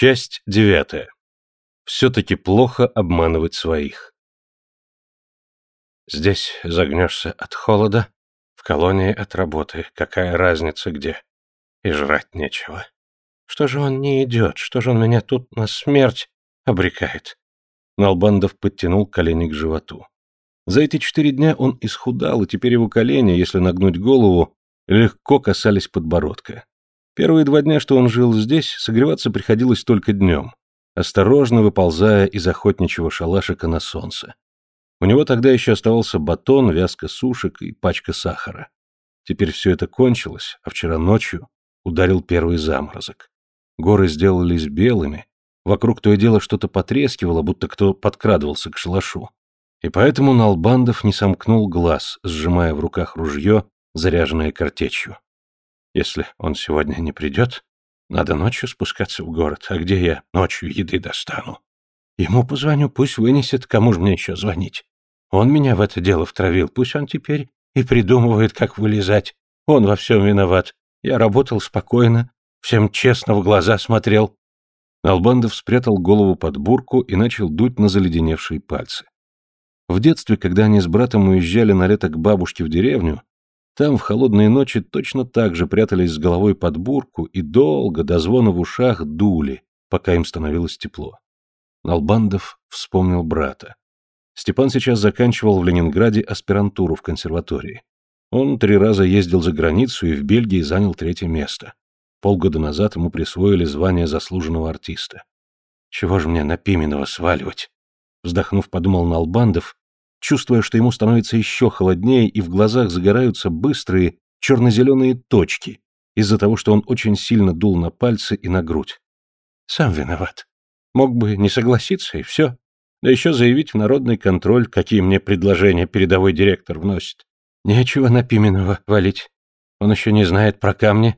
Часть девятая. Все-таки плохо обманывать своих. Здесь загнешься от холода, в колонии от работы. Какая разница где? И жрать нечего. Что же он не идет? Что же он меня тут на смерть обрекает? Налбандов подтянул колени к животу. За эти четыре дня он исхудал, и теперь его колени, если нагнуть голову, легко касались подбородка. Первые два дня, что он жил здесь, согреваться приходилось только днем, осторожно выползая из охотничьего шалашика на солнце. У него тогда еще оставался батон, вязка сушек и пачка сахара. Теперь все это кончилось, а вчера ночью ударил первый заморозок. Горы сделались белыми, вокруг то и дело что-то потрескивало, будто кто подкрадывался к шалашу. И поэтому Налбандов не сомкнул глаз, сжимая в руках ружье, заряженное картечью. Если он сегодня не придет, надо ночью спускаться в город. А где я ночью еды достану? Ему позвоню, пусть вынесет, кому же мне еще звонить? Он меня в это дело втравил, пусть он теперь и придумывает, как вылезать. Он во всем виноват. Я работал спокойно, всем честно в глаза смотрел. Албандов спрятал голову под бурку и начал дуть на заледеневшие пальцы. В детстве, когда они с братом уезжали на лето к бабушке в деревню, там в холодные ночи точно так же прятались с головой под бурку и долго до звона в ушах дули, пока им становилось тепло. Налбандов вспомнил брата. Степан сейчас заканчивал в Ленинграде аспирантуру в консерватории. Он три раза ездил за границу и в Бельгии занял третье место. Полгода назад ему присвоили звание заслуженного артиста. «Чего же мне на Пименова сваливать?» Вздохнув, подумал Налбандов чувствуя, что ему становится еще холоднее и в глазах загораются быстрые черно-зеленые точки из-за того, что он очень сильно дул на пальцы и на грудь. Сам виноват. Мог бы не согласиться, и все. Да еще заявить в народный контроль, какие мне предложения передовой директор вносит. Нечего на Пименова валить. Он еще не знает про камни.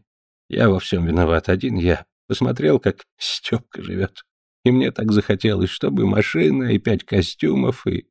Я во всем виноват, один я. Посмотрел, как Степка живет. И мне так захотелось, чтобы машина и пять костюмов, и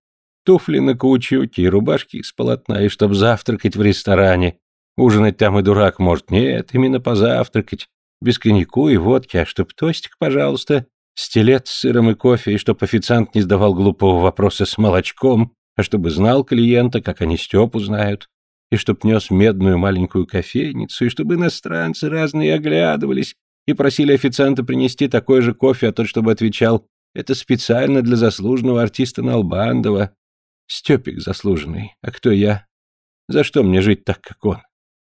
туфли на каучуке и рубашки из полотна, и чтоб завтракать в ресторане. Ужинать там и дурак может. Нет, именно позавтракать. Без коньяку и водки, а чтоб тостик, пожалуйста, стилет с сыром и кофе, и чтоб официант не задавал глупого вопроса с молочком, а чтобы знал клиента, как они Степу знают, и чтоб нес медную маленькую кофейницу, и чтобы иностранцы разные оглядывались и просили официанта принести такой же кофе, а тот, чтобы отвечал, это специально для заслуженного артиста Налбандова, Степик заслуженный. А кто я? За что мне жить так, как он?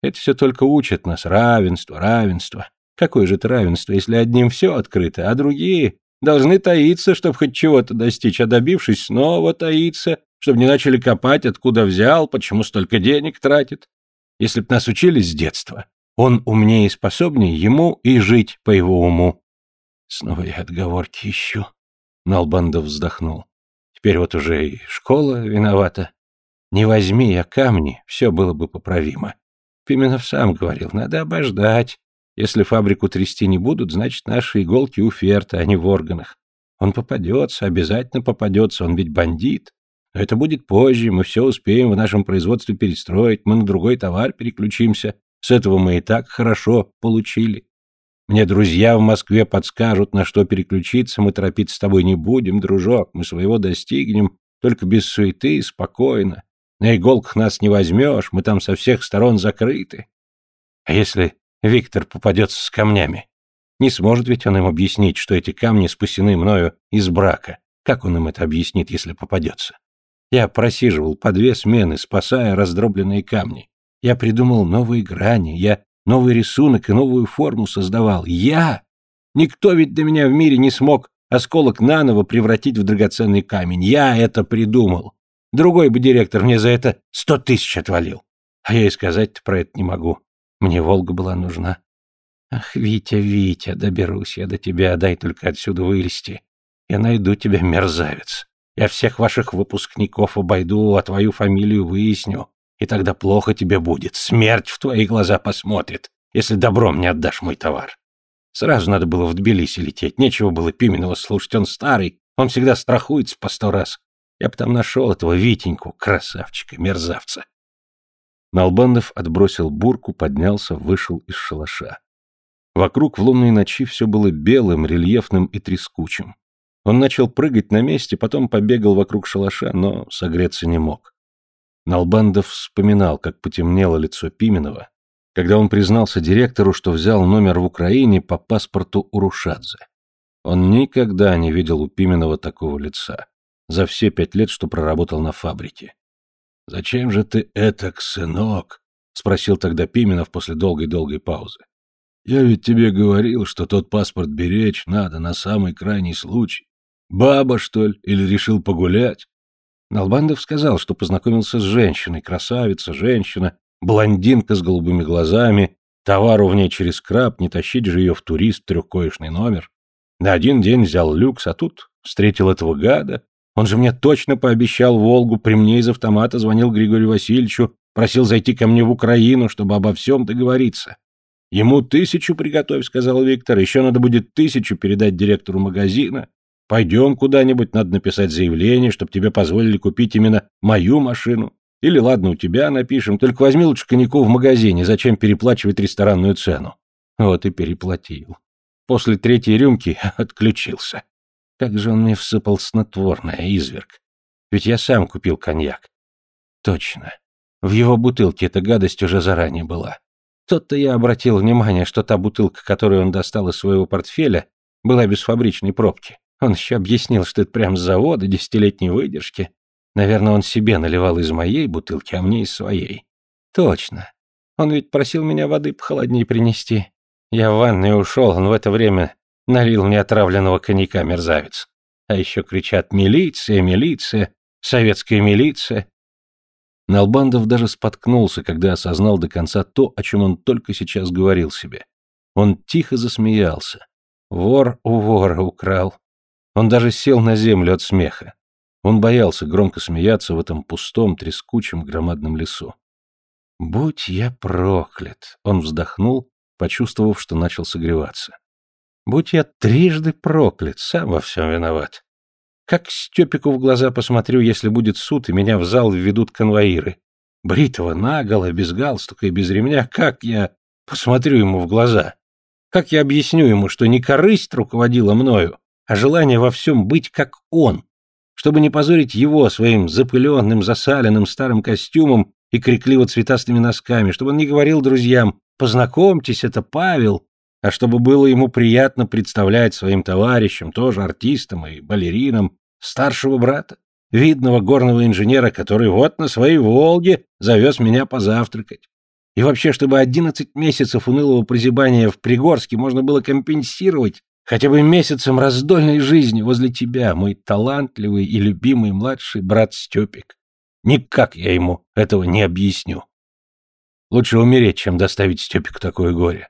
Это все только учат нас. Равенство, равенство. Какое же это равенство, если одним все открыто, а другие должны таиться, чтобы хоть чего-то достичь, а добившись, снова таиться, чтобы не начали копать, откуда взял, почему столько денег тратит. Если б нас учили с детства, он умнее и способнее ему и жить по его уму. Снова я отговорки ищу. Налбандов вздохнул. Теперь вот уже и школа виновата. Не возьми я камни, все было бы поправимо. Пименов сам говорил, надо обождать. Если фабрику трясти не будут, значит, наши иголки у ферта, а не в органах. Он попадется, обязательно попадется, он ведь бандит. Но это будет позже, мы все успеем в нашем производстве перестроить, мы на другой товар переключимся. С этого мы и так хорошо получили. Мне друзья в Москве подскажут, на что переключиться, мы торопиться с тобой не будем, дружок, мы своего достигнем, только без суеты спокойно. На иголках нас не возьмешь, мы там со всех сторон закрыты. А если Виктор попадется с камнями? Не сможет ведь он им объяснить, что эти камни спасены мною из брака. Как он им это объяснит, если попадется? Я просиживал по две смены, спасая раздробленные камни. Я придумал новые грани, я новый рисунок и новую форму создавал. Я! Никто ведь до меня в мире не смог осколок наново превратить в драгоценный камень. Я это придумал. Другой бы директор мне за это сто тысяч отвалил. А я и сказать-то про это не могу. Мне Волга была нужна. Ах, Витя, Витя, доберусь я до тебя, дай только отсюда вылезти. Я найду тебя, мерзавец. Я всех ваших выпускников обойду, а твою фамилию выясню и тогда плохо тебе будет. Смерть в твои глаза посмотрит, если добром не отдашь мой товар. Сразу надо было в Тбилиси лететь, нечего было Пименова слушать, он старый, он всегда страхуется по сто раз. Я бы там нашел этого Витеньку, красавчика, мерзавца. Налбандов отбросил бурку, поднялся, вышел из шалаша. Вокруг в лунной ночи все было белым, рельефным и трескучим. Он начал прыгать на месте, потом побегал вокруг шалаша, но согреться не мог. Налбандов вспоминал, как потемнело лицо Пименова, когда он признался директору, что взял номер в Украине по паспорту Урушадзе. Он никогда не видел у Пименова такого лица, за все пять лет, что проработал на фабрике. «Зачем же ты это, сынок?» — спросил тогда Пименов после долгой-долгой паузы. «Я ведь тебе говорил, что тот паспорт беречь надо на самый крайний случай. Баба, что ли, или решил погулять?» Налбандов сказал, что познакомился с женщиной, красавица, женщина, блондинка с голубыми глазами, товару в ней через краб, не тащить же ее в турист трехкоечный номер. На один день взял люкс, а тут встретил этого гада. Он же мне точно пообещал Волгу, при мне из автомата звонил Григорию Васильевичу, просил зайти ко мне в Украину, чтобы обо всем договориться. Ему тысячу приготовь, сказал Виктор, еще надо будет тысячу передать директору магазина. Пойдем куда-нибудь, надо написать заявление, чтобы тебе позволили купить именно мою машину. Или ладно, у тебя напишем, только возьми лучше коньяку в магазине, зачем переплачивать ресторанную цену. Вот и переплатил. После третьей рюмки отключился. Как же он мне всыпал снотворное, изверг. Ведь я сам купил коньяк. Точно. В его бутылке эта гадость уже заранее была. Тот-то я обратил внимание, что та бутылка, которую он достал из своего портфеля, была без фабричной пробки. Он еще объяснил, что это прям с завода, десятилетней выдержки. Наверное, он себе наливал из моей бутылки, а мне из своей. Точно. Он ведь просил меня воды похолоднее принести. Я в ванную ушел, он в это время налил мне отравленного коньяка, мерзавец. А еще кричат «Милиция! Милиция! Советская милиция!» Налбандов даже споткнулся, когда осознал до конца то, о чем он только сейчас говорил себе. Он тихо засмеялся. Вор у вора украл. Он даже сел на землю от смеха. Он боялся громко смеяться в этом пустом, трескучем, громадном лесу. «Будь я проклят!» — он вздохнул, почувствовав, что начал согреваться. «Будь я трижды проклят, сам во всем виноват. Как Степику в глаза посмотрю, если будет суд, и меня в зал введут конвоиры. Бритого, наголо, без галстука и без ремня, как я посмотрю ему в глаза? Как я объясню ему, что не корысть руководила мною, а желание во всем быть как он, чтобы не позорить его своим запыленным, засаленным старым костюмом и крикливо-цветастыми носками, чтобы он не говорил друзьям «познакомьтесь, это Павел», а чтобы было ему приятно представлять своим товарищам, тоже артистам и балеринам, старшего брата, видного горного инженера, который вот на своей «Волге» завез меня позавтракать. И вообще, чтобы одиннадцать месяцев унылого прозябания в Пригорске можно было компенсировать хотя бы месяцем раздольной жизни возле тебя, мой талантливый и любимый младший брат Степик. Никак я ему этого не объясню. Лучше умереть, чем доставить Степику такое горе.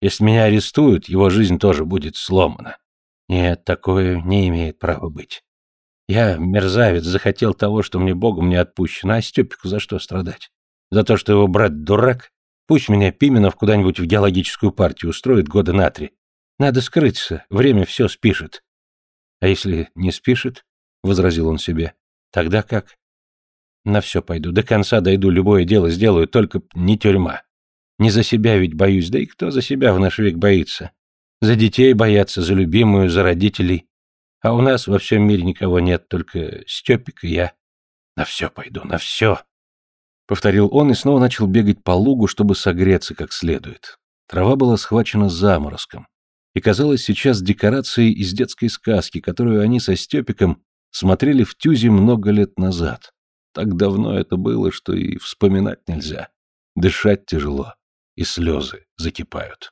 Если меня арестуют, его жизнь тоже будет сломана. Нет, такое не имеет права быть. Я, мерзавец, захотел того, что мне Богом не отпущено, а Степику за что страдать? За то, что его брат дурак? Пусть меня Пименов куда-нибудь в геологическую партию устроит года на три, надо скрыться, время все спишет. А если не спишет, — возразил он себе, — тогда как? На все пойду, до конца дойду, любое дело сделаю, только не тюрьма. Не за себя ведь боюсь, да и кто за себя в наш век боится? За детей боятся, за любимую, за родителей. А у нас во всем мире никого нет, только Степик и я. На все пойду, на все. Повторил он и снова начал бегать по лугу, чтобы согреться как следует. Трава была схвачена заморозком и казалась сейчас декорацией из детской сказки, которую они со Степиком смотрели в Тюзе много лет назад. Так давно это было, что и вспоминать нельзя. Дышать тяжело, и слезы закипают.